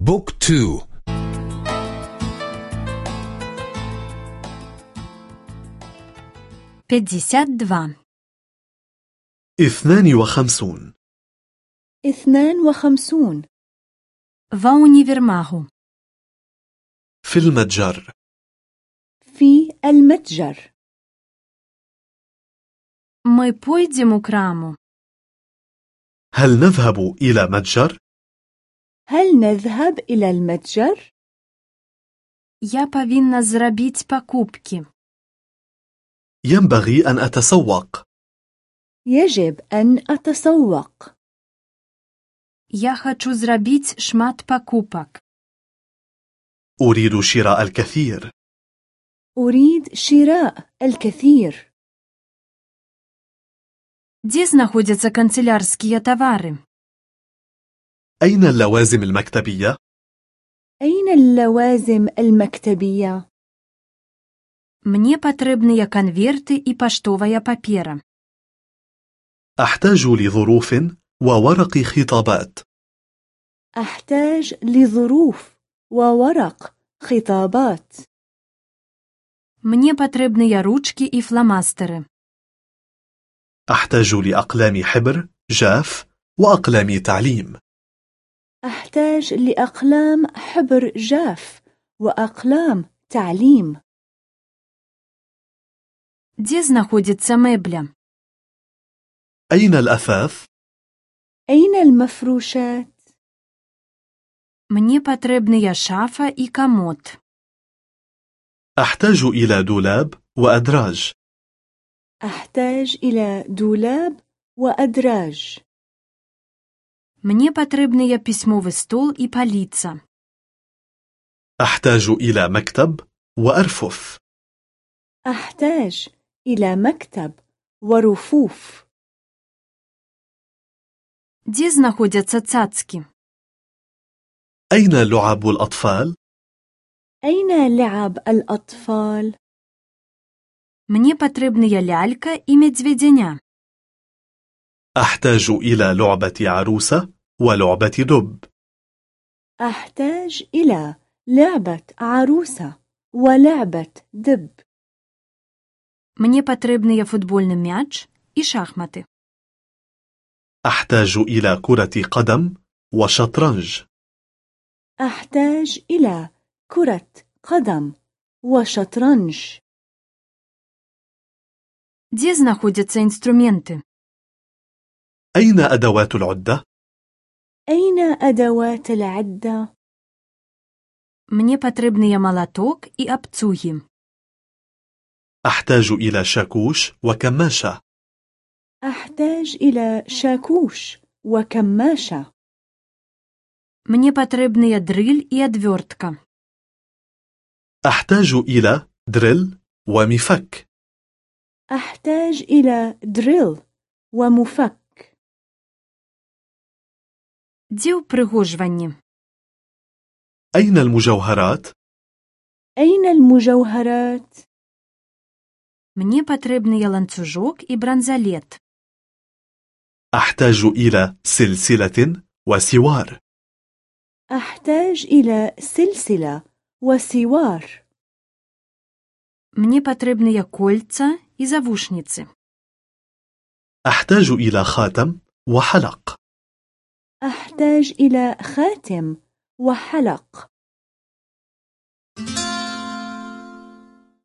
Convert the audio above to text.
بوك تو. بديسات دوان اثنان وخمسون اثنان وخمسون فاوني فيرماهو في المتجر. في المتجر. ماي بويدي مكرامو هل نذهب إلى متجر؟ هل نذهب إلى المتجر؟ я павінна зрабіць пакупкі ينبغي أن أتسوق يجب أن أتسوق я хачу зрабіць шмат пакупак أريد شراء الكثير أريد شراء الكثير дзе знаходзяцца канцылярскія тавары أين اللوازم المكتبية؟ أين اللوازم المكتبية؟ мне патрэбныя канверты і паштовая папера أحتاج لظروف وورق خطابات أحتاج لظروف وورق خطابات мне патрэбныя ручкі і фламастары أحتاج لأقلام حبر جاف وأقلام تعليم أحتاج لأقلام حبر جاف وأقلام تعليم дзе знаходзіцца мэбля أين الأثاث؟ أين المفروشات؟ мне патрэбныя шафа і камод أحتاج إلى دولاب وأدراج أحتاج إلى دولاب وأدراج мне патрэбныя пісьмовы стол і паліца أحتاج إلى مكتب وأرفف أحتاج إلى مكتب ورفوف дзе знаходзяцца цацкі أين لعب الأطفال؟ أين لعب الأطفال؟ мне патрэбныя лялька і мядзведзяня أحتاج إلى لعبة عروسة ولعبة دب أحتاج إلى لعبة عروسة ولعبة دب мне патрэбныя футбольны мяч і шахматы أحتاج إلى كرة قدم وشطرنج أحتاج إلى كرة قدم وشطرنج дзе знаходзяцца інструменты أين أدوات العدة؟ أين أدوات العدة؟ мне патрэбныя малаток і абцугі أحتاج إلى شاكوش وكماشة أحتاج إلى شاكوش وكماشة мне патрэбныя дрыль і адвёртка أحتاج إلى دريل ومفك أحتاج إلى دريل ومفك дзе ўпрыгожванні أين المجوهرات؟ أين المجوهرات؟ мне патрэбныя ланцужок і бранзалет أحتاج إلى سلسلة وسوار أحتاج إلى سلسلة وسوار мне патрэбныя кольца і завушніцы أحتاج إلى خاتم وحلق أحتاج إلى خاتم وحلق.